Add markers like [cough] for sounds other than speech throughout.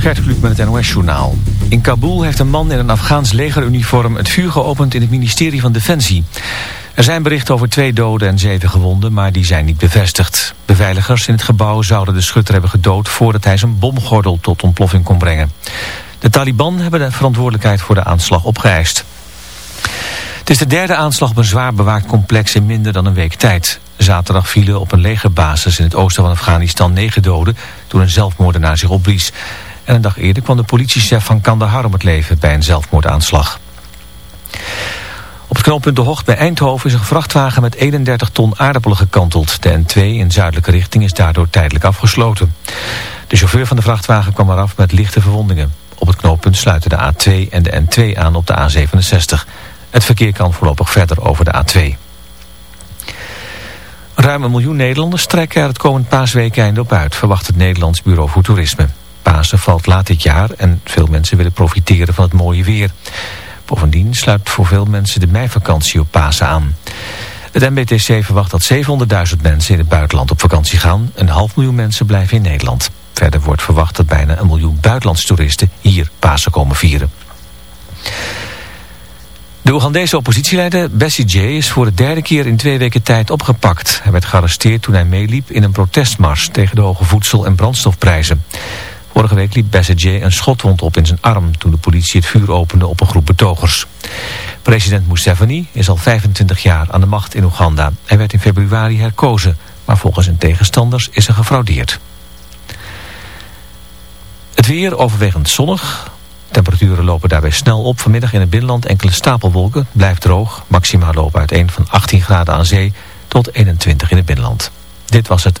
Gert Kluk met het NOS-journaal. In Kabul heeft een man in een Afghaans legeruniform het vuur geopend in het ministerie van Defensie. Er zijn berichten over twee doden en zeven gewonden, maar die zijn niet bevestigd. Beveiligers in het gebouw zouden de schutter hebben gedood voordat hij zijn bomgordel tot ontploffing kon brengen. De Taliban hebben de verantwoordelijkheid voor de aanslag opgeëist. Het is de derde aanslag op een zwaar bewaakt complex in minder dan een week tijd. Zaterdag vielen op een legerbasis in het oosten van Afghanistan negen doden toen een zelfmoordenaar zich opblies. En een dag eerder kwam de politiechef van Kandahar om het leven bij een zelfmoordaanslag. Op het knooppunt De Hocht bij Eindhoven is een vrachtwagen met 31 ton aardappelen gekanteld. De N2 in zuidelijke richting is daardoor tijdelijk afgesloten. De chauffeur van de vrachtwagen kwam eraf met lichte verwondingen. Op het knooppunt sluiten de A2 en de N2 aan op de A67. Het verkeer kan voorlopig verder over de A2. Ruim een miljoen Nederlanders trekken er het komend paasweekende op uit, verwacht het Nederlands Bureau voor Toerisme. Pasen valt laat dit jaar en veel mensen willen profiteren van het mooie weer. Bovendien sluit voor veel mensen de meivakantie op Pasen aan. Het MBTC verwacht dat 700.000 mensen in het buitenland op vakantie gaan. Een half miljoen mensen blijven in Nederland. Verder wordt verwacht dat bijna een miljoen buitenlandse toeristen hier Pasen komen vieren. De Oegandese oppositieleider Bessie J is voor de derde keer in twee weken tijd opgepakt. Hij werd gearresteerd toen hij meeliep in een protestmars tegen de hoge voedsel- en brandstofprijzen. Vorige week liep Bessie J een schotwond op in zijn arm toen de politie het vuur opende op een groep betogers. President Museveni is al 25 jaar aan de macht in Oeganda. Hij werd in februari herkozen, maar volgens zijn tegenstanders is er gefraudeerd. Het weer overwegend zonnig. Temperaturen lopen daarbij snel op. Vanmiddag in het binnenland enkele stapelwolken. Blijft droog. Maximaal lopen uiteen van 18 graden aan zee tot 21 in het binnenland. Dit was het.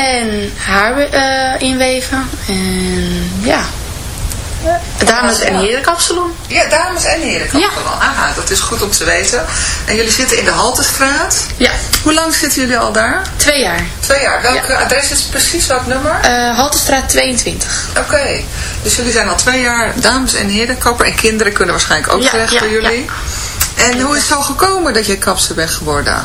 En haar uh, inweven. En ja, Dames- en herenkapsalon. Ja, dames- en herenkapsalon. Ja. Aha, dat is goed om te weten. En jullie zitten in de Haltestraat. Ja. Hoe lang zitten jullie al daar? Twee jaar. Twee jaar. Welk ja. adres is precies? Welk nummer? Uh, Haltestraat 22. Oké. Okay. Dus jullie zijn al twee jaar dames- en herenkapper. En kinderen kunnen waarschijnlijk ook ja, terecht ja, bij jullie. Ja. En hoe is het zo gekomen dat je kapster bent geworden?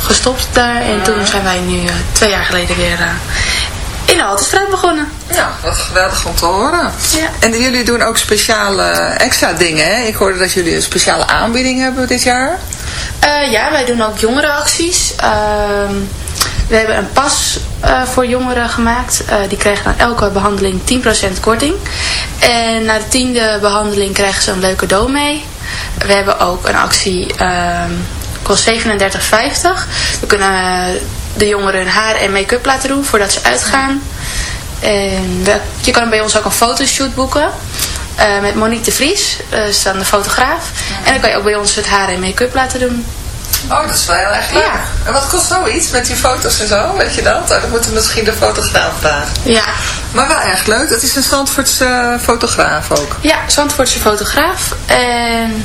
gestopt daar. En toen zijn wij nu uh, twee jaar geleden weer uh, in de Haltestraat begonnen. Ja, wat geweldig om te horen. Ja. En jullie doen ook speciale extra dingen, hè? Ik hoorde dat jullie een speciale aanbieding hebben dit jaar. ja, wij doen ook jongerenacties. Ehm, we hebben een pas uh, voor jongeren gemaakt. Uh, die krijgen na elke behandeling 10% korting. En na de tiende behandeling krijgen ze een leuke cadeau mee. We hebben ook een actie, uh, kost 37,50. We kunnen de jongeren hun haar en make-up laten doen voordat ze uitgaan. En je kan bij ons ook een fotoshoot boeken. Uh, met Monique de Vries, dat is dan de fotograaf. En dan kan je ook bij ons het haar en make-up laten doen. Oh, dat is wel heel erg leuk. Ja. En wat kost zoiets met die foto's en zo? Weet je dat? Oh, dan moeten we misschien de fotograaf vragen. Ja. Maar wel erg leuk. Dat is een Zandvoortse uh, fotograaf ook. Ja, Zandvoortse fotograaf. En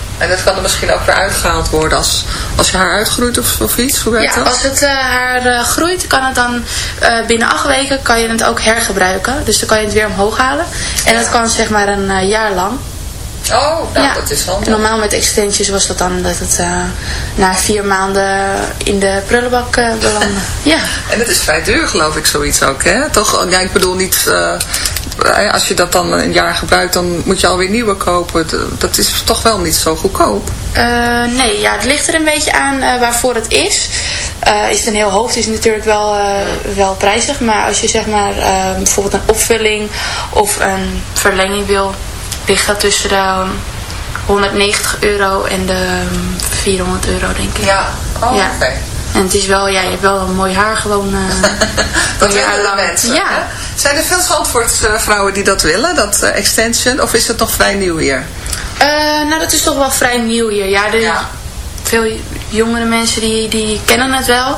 En dat kan er misschien ook weer uitgehaald worden als, als je haar uitgroeit of, of iets? Hoe werkt ja, dat? als het uh, haar groeit, kan het dan binnen acht weken kan je het ook hergebruiken. Dus dan kan je het weer omhoog halen. En dat kan zeg maar een jaar lang. Oh, nou, ja. dat is handig. Normaal met extensions was dat dan dat het uh, na vier maanden in de prullenbak uh, belandde. [laughs] ja. En het is vrij duur geloof ik zoiets ook, hè? Toch, ja, ik bedoel niet, uh, als je dat dan een jaar gebruikt, dan moet je alweer nieuwe kopen. Dat is toch wel niet zo goedkoop? nee, ja, het ligt er een beetje aan waarvoor het is. is het een heel hoofd, is het natuurlijk wel, wel prijzig. Maar als je zeg maar bijvoorbeeld een opvulling of een verlenging wil ligt dat tussen de 190 euro en de 400 euro, denk ik. Ja, oh, ja. oké. Okay. En het is wel, ja, je hebt wel een mooi haar gewoon. Uh, [laughs] dat willen de mensen. Ja. Hè? Zijn er veel Zandvoortse uh, vrouwen die dat willen, dat uh, extension? Of is het nog vrij nieuw hier? nou, dat is toch wel vrij nieuw hier. Ja, de, ja. veel jongere mensen die, die kennen het wel.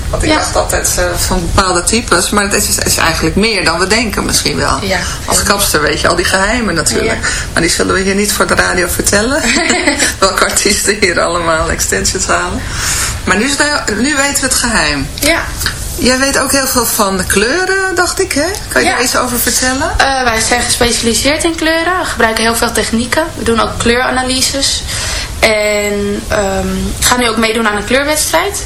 Want ik Ja. dacht altijd eh, van bepaalde types, maar het is, is eigenlijk meer dan we denken misschien wel. Ja. Als kapster weet je al die geheimen natuurlijk. Ja. Maar die zullen we hier niet voor de radio vertellen. [laughs] Welke artiesten hier allemaal extensions halen. Maar nu, weten we het geheim. Ja. Jij weet ook heel veel van de kleuren, dacht ik, hè? Kan je daar iets over vertellen? Eh, wij zijn gespecialiseerd in kleuren. We gebruiken heel veel technieken. We doen ook kleuranalyses. En ehm gaan nu ook meedoen aan een kleurwedstrijd.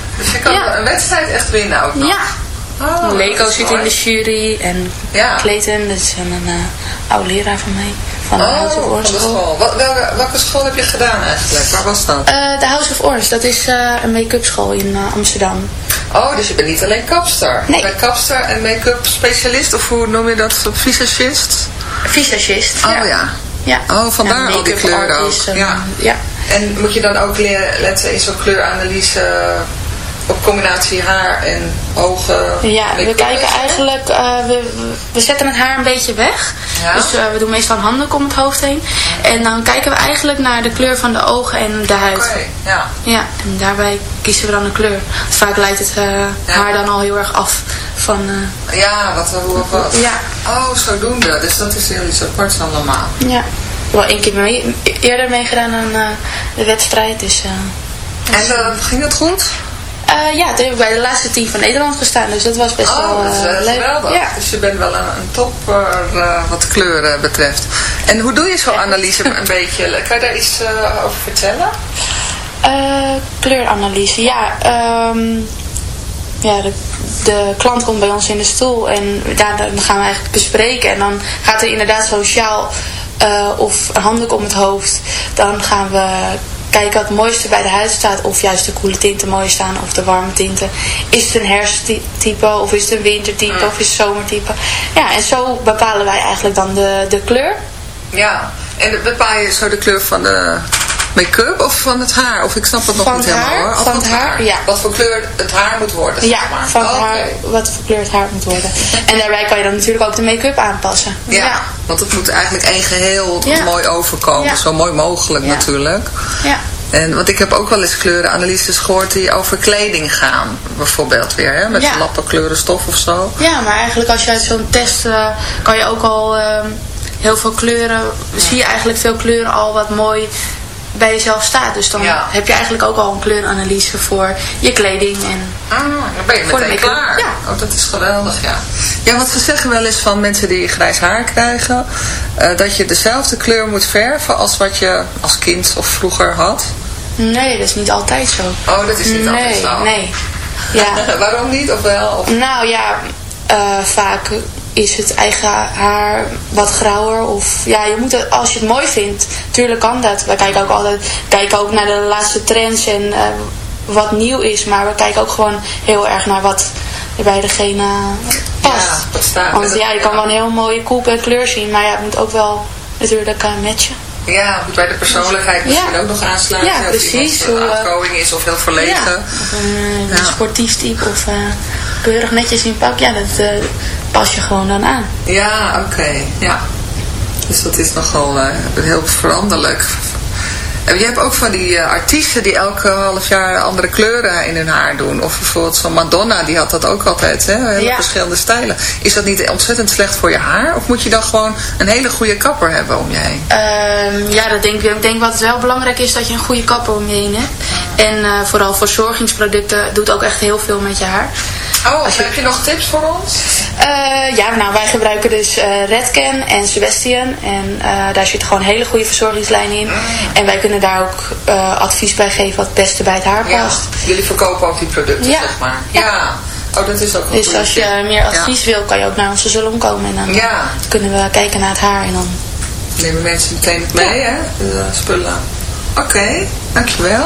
Dus je kan Ja. een wedstrijd echt winnen ook nog. ja, Oh, dat is zit mooi. in de jury. En Ja. Clayton, dat is een uh, oude leraar van mij. Van de House of Oh, Orange School. welke, welke school heb je gedaan eigenlijk? Waar was dat? Eh, de House of Orange, dat is eh, een make-up school in Amsterdam. Oh, dus je bent niet alleen kapster. Nee. Je bent kapster en make-up specialist, of hoe noem je dat? Visagist? Visagist. Oh ja. ja. Oh, vandaar Ja, al die kleuren ook. Ja. ja. En moet je dan ook leren, letten in zo'n kleuranalyse op combinatie haar en ogen? Ja, we kijken eigenlijk, eh, we, we- we zetten het haar een beetje weg. Ja. Dus eh, we doen meestal een handdoek om het hoofd heen. En dan kijken we eigenlijk naar de kleur van de ogen en de huid. Oké, ja. Ja, en daarbij kiezen we dan een kleur. Vaak leidt het eh, haar dan al heel erg af van... Ja, wat, hoe of wat. Ja. Oh, zodoende. Dus dat is heel iets aparts allemaal. ja, wel één keer mee, eerder meegedaan aan de wedstrijd. Dus En ging het goed? Eh, ja, toen heb ik bij de laatste team van Nederland gestaan. Dus dat was best wel Oh, dat is eh, eh, leuk. geweldig. Ja. Dus je bent wel een, een topper wat kleuren betreft. En hoe doe je zo'n analyse een [laughs] beetje? Kan je daar iets over vertellen? Kleuranalyse, ja. ehm, ja, de, de klant komt bij ons in de stoel en daar, dan gaan we eigenlijk bespreken. En dan gaat er inderdaad sociaal of een handdoek om het hoofd. Dan gaan we kijken wat het mooiste bij de huid staat. Of juist de koele tinten mooi staan of de warme tinten. Is het een herfsttype of is het een wintertype of is het zomertype. Ja, en zo bepalen wij eigenlijk dan de, de kleur. Ja. En bepaal je zo de kleur van de make-up of van het haar? Of ik snap het nog Van niet het helemaal haar, hoor. Of van het haar, ja. Wat voor kleur het haar moet worden, Ja, zeg maar. van Oh, haar, wat voor kleur het haar moet worden. En daarbij kan je dan natuurlijk ook de make-up aanpassen. Ja, want het moet eigenlijk één geheel Ja. mooi overkomen. Zo mooi mogelijk natuurlijk. ja. En, want ik heb ook wel eens kleurenanalyses gehoord die over kleding gaan. Bijvoorbeeld weer, hè, met lappen kleurenstof of zo. Ja, maar eigenlijk als je uit zo'n test eh, kan je ook al ehm, heel veel kleuren, zie je eigenlijk veel kleuren al wat mooi bij jezelf staat. Dus dan Ja. heb je eigenlijk ook al een kleuranalyse voor je kleding. En, Ah, dan ben je Voor de meteen klaar. ja. Oh, dat is geweldig, ja. Ja, want ze zeggen wel eens van mensen die grijs haar krijgen... eh, dat je dezelfde kleur moet verven als wat je als kind of vroeger had. nee, dat is niet altijd zo. Oh, dat is niet nee, altijd zo. Nee, ja. [laughs] Waarom niet? Of wel? Of... Nou ja, eh, vaak is het eigen haar wat grauwer. Of ja, je moet het, als je het mooi vindt, tuurlijk kan dat. We kijken ook altijd kijken ook naar de laatste trends en eh, wat nieuw is. Maar we kijken ook gewoon heel erg naar wat bij degene past. Ja, staat- Want ja, je kan wel een heel mooie koep en kleur zien. Maar ja, het moet ook wel natuurlijk uh, matchen. Ja, moet bij de persoonlijkheid misschien Ja. ook nog aansluiten. Ja, Of precies. iemand Hoe, eh, outgoing is of heel verlegen. Of een, eh, een sportief type of eh, keurig netjes in pak. Ja, dat eh, pas je gewoon dan aan. Ja, oké. Ja. Dus dat is nogal eh, heel veranderlijk. Je hebt ook van die eh, artiesten die elke half jaar andere kleuren in hun haar doen. Of bijvoorbeeld zo'n Madonna, die had dat ook altijd. Hè? Hele Ja. verschillende stijlen. Is dat niet ontzettend slecht voor je haar? Of moet je dan gewoon een hele goede kapper hebben om je heen? Ehm, ja, dat denk ik. Ik denk wat wel belangrijk is dat je een goede kapper om je heen hebt. En eh, vooral verzorgingsproducten doet ook echt heel veel met je haar. Oh, je- heb je nog tips voor ons? Eh, ja, nou wij gebruiken dus Redken en Sebastian. En daar zit gewoon een hele goede verzorgingslijn in. En wij kunnen daar ook eh, advies bij geven wat het beste bij het haar Ja, past. jullie verkopen ook die producten, Ja. zeg maar. Ja. Oh, dat is ook een Dus als je meer advies wil, kan je ook naar onze salon komen. En dan Ja. kunnen we kijken naar het haar. En dan Ja. Nemen mensen meteen mee, hè? De spullen. Oké, dankjewel.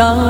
done.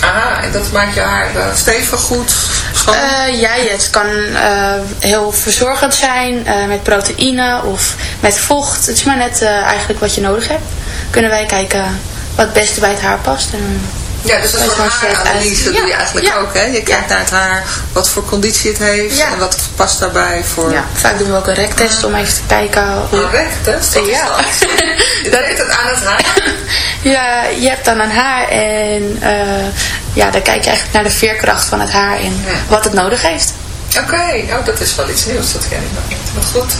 Ah, en dat maakt je haar stevig goed? Eh, ja, het kan eh, heel verzorgend zijn eh, met proteïne of met vocht. Het is maar net eigenlijk wat je nodig hebt. Kunnen wij kijken wat het beste bij het haar past. En, Ja, dus soort je een haaranalyse doe je Ja, eigenlijk ja. ook, hè? Je kijkt Ja. naar het haar, wat voor conditie het heeft Ja. en wat past daarbij voor... ja, vaak doen we ook een rektest om even te kijken hoe... Een? Dat is Ja. dat. [laughs] Je Dat- het aan het haar? [laughs] Ja, je hebt dan een haar en eh, ja, dan kijk je eigenlijk naar de veerkracht van het haar en Ja. wat het nodig heeft. Oké, oh, dat is wel iets nieuws, dat ken ik nog niet. Wat goed.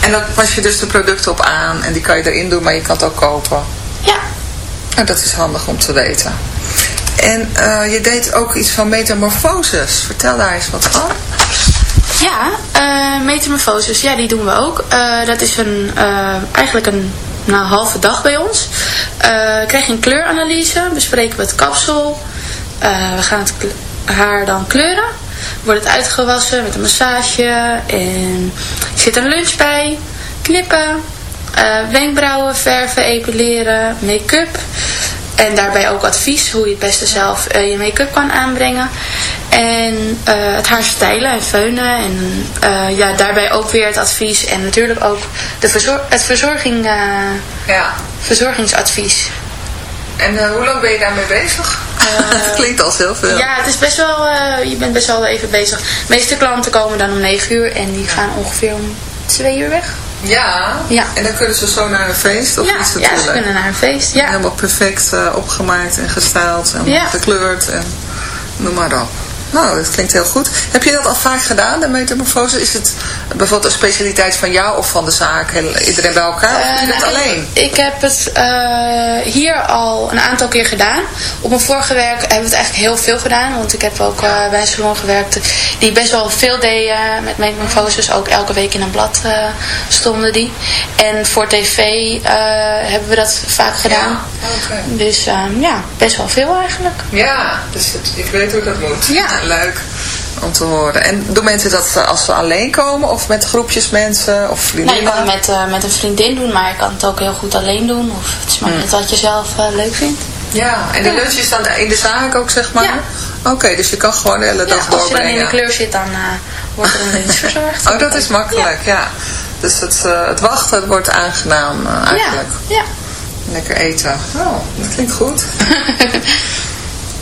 En dan pas je dus de producten op aan en die kan je erin doen, maar je kan het ook kopen. Ja, Nou, dat is handig om te weten. En eh, je deed ook iets van metamorfoses. Vertel daar eens wat van. ja eh metamorfoses, ja, die doen we ook. Eh, dat is een, eigenlijk een nou, halve dag bij ons. Krijg je een kleuranalyse, bespreken we het kapsel. We gaan het haar dan kleuren. Wordt het uitgewassen met een massage en zit een lunch bij, knippen, wenkbrauwen verven, epileren, make-up. En daarbij ook advies hoe je het beste zelf eh, je make-up kan aanbrengen. En eh, het haar stijlen en feunen. En eh, ja, daarbij ook weer het advies. En natuurlijk ook de verzor het verzorging, Ja. verzorgingsadvies. En hoe lang ben je daarmee bezig? [laughs] Het klinkt als heel veel. Ja, het is best wel, je bent best wel even bezig. De meeste klanten komen dan om 9 uur en die gaan ongeveer om 2 uur weg. Ja. Ja. En dan kunnen ze zo naar een feest of ja, iets ja, ze kunnen naar een feest. Ja. Helemaal perfect eh, opgemaakt en gestyled en Ja. gekleurd en noem maar op. Nou, dat klinkt heel goed. Heb je dat al vaak gedaan, de metamorfose? Is het bijvoorbeeld een specialiteit van jou of van de zaak? Iedereen bij elkaar? Of doe je Eh, dat alleen? Ik heb het eh, hier al een aantal keer gedaan. Op mijn vorige werk hebben we het eigenlijk heel veel gedaan. Want ik heb ook eh, bij een salon gewerkt die best wel veel deden met metamorfoses. Ook elke week in een blad stonden die. En voor tv hebben we dat vaak gedaan. Ja. Dus ehm, ja, best wel veel eigenlijk. Ja, dus het- ik weet hoe dat moet. Ja. Leuk om te horen. En doen mensen dat als ze alleen komen of met groepjes mensen of Nou, je kan het met, eh, met een vriendin doen, maar je kan het ook heel goed alleen doen. Of het is maar net wat je zelf eh, leuk vindt. Ja, en de Ja. lunch is dan in de zaak ook, zeg maar? Ja. Oké, dus je kan gewoon de hele Ja, dag als je dan in doorbrengen. de kleur zit, dan eh, wordt er een lunch [laughs] verzorgd. Oh, dat is makkelijk, ja. Dus het, het wachten het wordt aangenaam eigenlijk. Ja, ja. Lekker eten. Oh, dat klinkt goed. [laughs]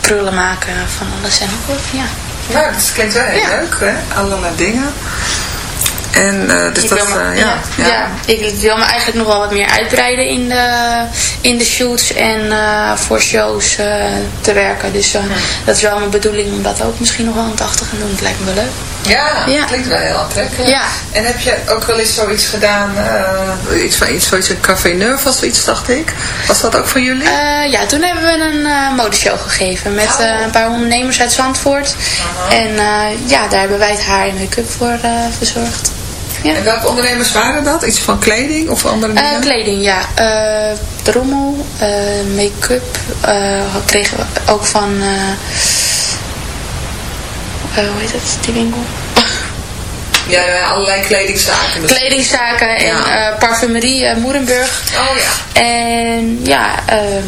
krullen maken van alles en nog wat. Ja. Nou, dat klinkt wel heel Ja. leuk, hè? Allerlei dingen. En eh, dus Ik dat, me, eh, ja, ja, ja. ik wil me eigenlijk nog wel wat meer uitbreiden in de, in de shoots en eh, voor shows te werken. Dus dat is wel mijn bedoeling om dat ook misschien nog wel aan het achter te gaan doen. Het lijkt me wel leuk. Ja, Ja. klinkt wel heel aantrekkelijk. Ja. En heb je ook wel eens zoiets gedaan, eh, iets van iets, zoiets, een café neuf of zoiets, dacht ik. Was dat ook van jullie? Eh, ja, toen hebben we een eh, modeshow gegeven met Oh. een paar ondernemers uit Zandvoort. En ja, daar hebben wij het haar en make-up voor verzorgd. Ja. En welke ondernemers waren dat? Iets van kleding of andere dingen? kleding, ja. Drommel, make-up. kregen we ook van... eh, hoe heet het, die winkel? [laughs] Ja, allerlei kledingzaken. Dus. Kledingzaken en Ja. eh, parfumerie eh, Moerenburg. Oh ja. En ja, ehm,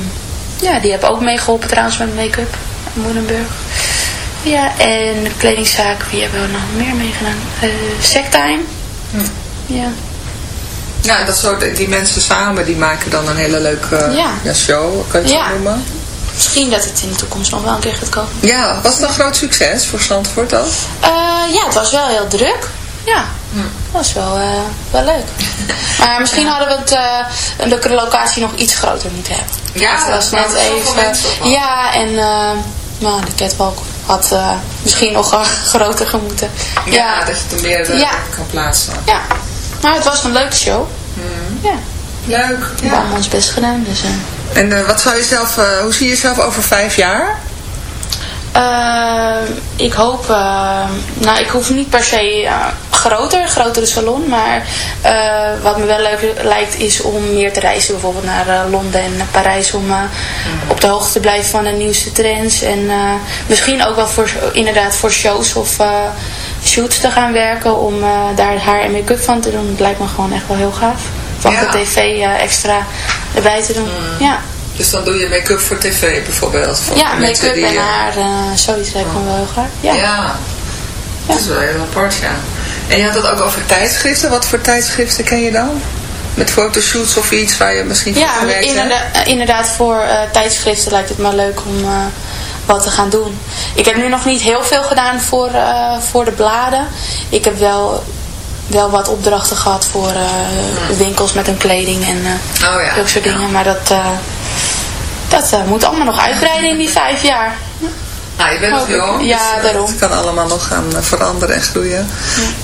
ja, die hebben ook meegeholpen trouwens met make-up. Moerenburg. Ja, en de kledingzaak, wie hebben we nog meer meegedaan? Eh Sectime. Hm. Ja. Ja, dat soort, die mensen samen, die maken dan een hele leuke Ja. ja, show, kan je het Ja. zo noemen? Misschien dat het in de toekomst nog wel een keer gaat komen. Ja, was het een groot succes voor Zandvoort ook? Eh, ja, het was wel heel druk. Ja, dat was wel, eh, wel leuk. Maar misschien hadden we het, uh, de locatie nog iets groter moeten hebben. Ja, het was net even. Ja, en eh, nou, de catwalk had eh, misschien nog eh, [laughs] groter gemoeten. Ja, dat je het meer eh, Ja. kan plaatsen. ja, maar het was een leuke show. Ja, Leuk. we Ja. hebben ons best gedaan. Dus, eh. En eh, wat zou je zelf, eh, hoe zie je jezelf over vijf jaar? Ik hoop, nou ik hoef niet per se groter, grotere salon, maar wat me wel leuk lijkt is om meer te reizen, bijvoorbeeld naar Londen en Parijs, om eh, op de hoogte te blijven van de nieuwste trends en misschien ook wel voor, inderdaad voor shows of shoots te gaan werken, om daar haar en make-up van te doen. Dat lijkt me gewoon echt wel heel gaaf. Van Ja. de tv eh, extra erbij te doen. Ja, Dus dan doe je make-up voor tv bijvoorbeeld. Voor ja make-up en eh, haar, eh, zoiets lijkt me wel heel. Ja. Ja. dat is wel heel apart, ja. En je had het ook over tijdschriften. Wat voor tijdschriften ken je dan? Met fotoshoots of iets waar je misschien voor Ja, hebt? inderdaad, eh, inderdaad voor tijdschriften lijkt het me leuk om wat te gaan doen. Ik heb nu nog niet heel veel gedaan voor, voor de bladen. Ik heb wel, wel wat opdrachten gehad voor eh, winkels met hun kleding en eh Oh ja. dat soort dingen. Maar dat, eh, dat eh, moet allemaal nog uitbreiden in die vijf jaar. Nou, je bent nog jong. Ja, dus, daarom. Het kan allemaal nog gaan veranderen en groeien.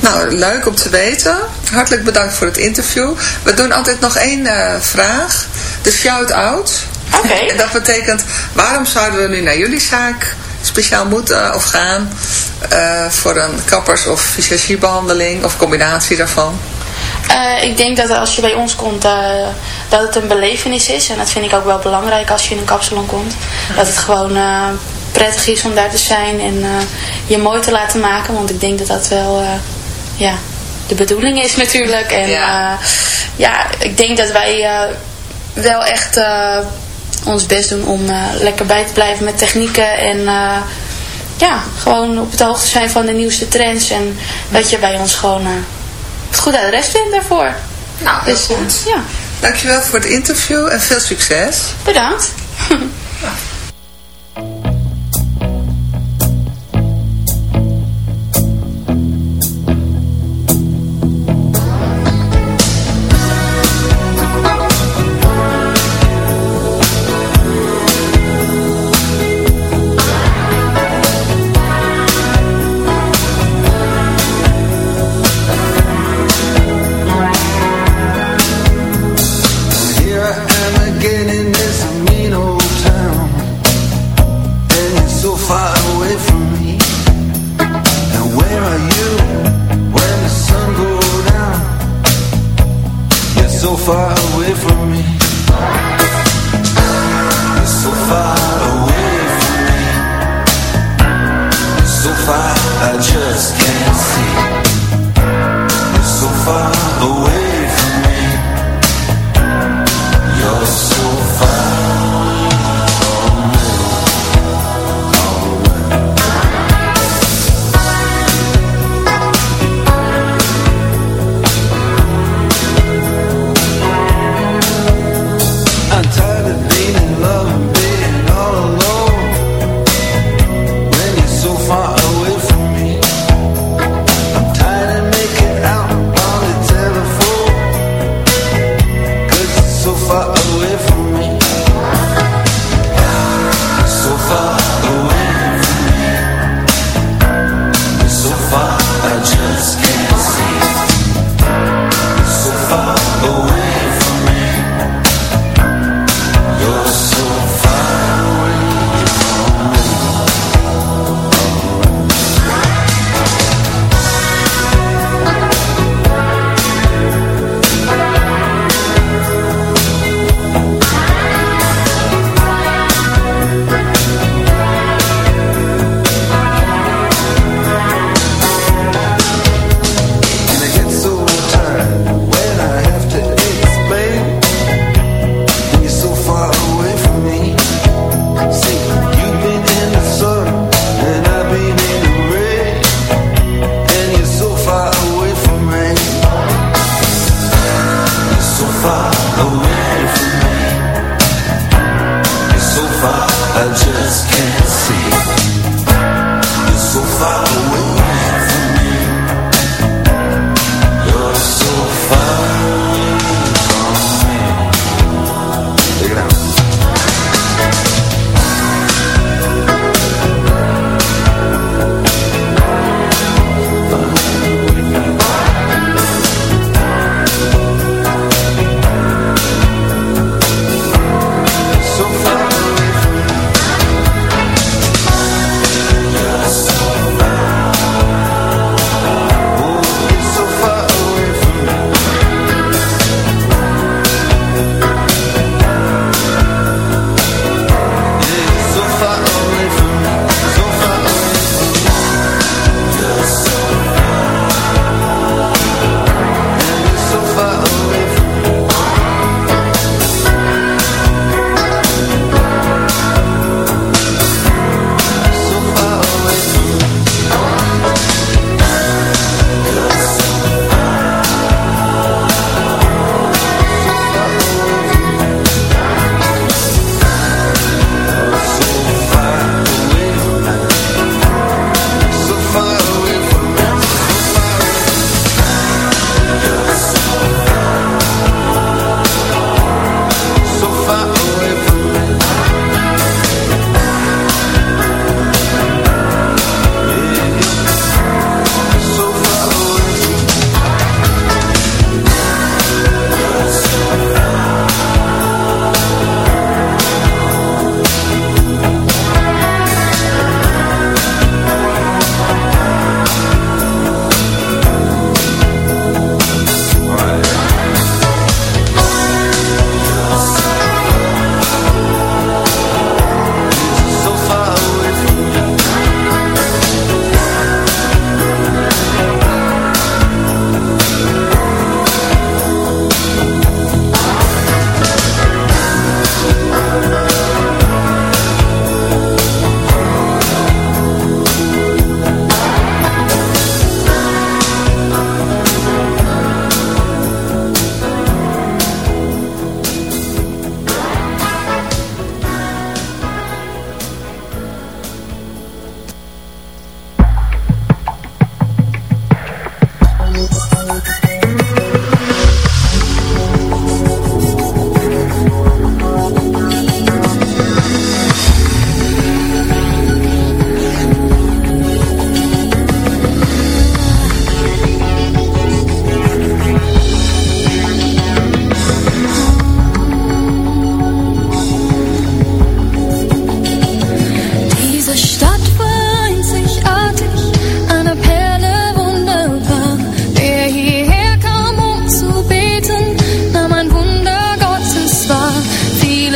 Nou, leuk om te weten. Hartelijk bedankt voor het interview. We doen altijd nog één eh, vraag. De shout-out. Oké. [laughs] En dat betekent, waarom zouden we nu naar jullie zaak speciaal moeten of gaan eh, voor een kappers- of visagiebehandeling of combinatie daarvan? Eh, ik denk dat als je bij ons komt, eh, dat het een belevenis is. En dat vind ik ook wel belangrijk als je in een kapsalon komt. Dat het gewoon prettig is om daar te zijn en je mooi te laten maken. Want ik denk dat dat wel ja, de bedoeling is natuurlijk. En Ja. ik denk dat wij wel echt ons best doen om lekker bij te blijven met technieken. En ja, gewoon op het hoogte zijn van de nieuwste trends. En dat je bij ons gewoon... eh, het goed adres vindt daarvoor. Nou, heel Dus, eh, goed. ja, Dankjewel voor het interview en veel succes. bedankt. [laughs]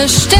understand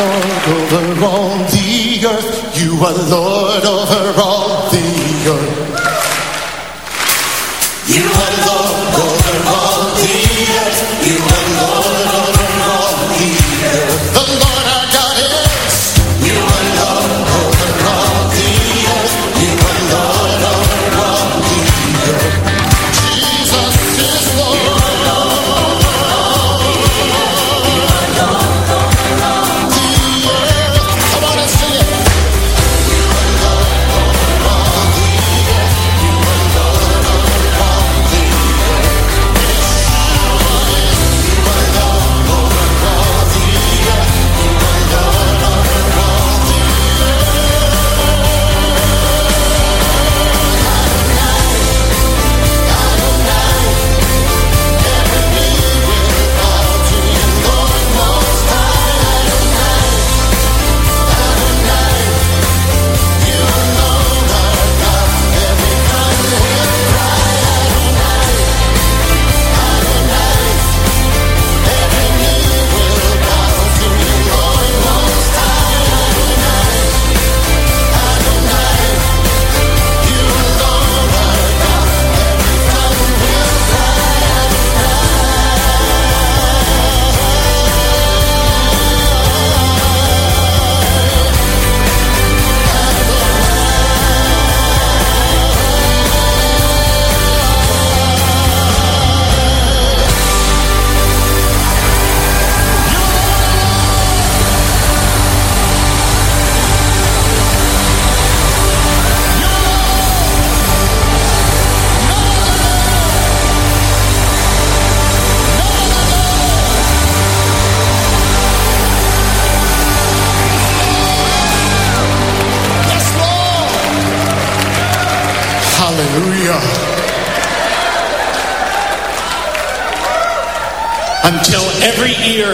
Lord over all the earth. You are Lord over all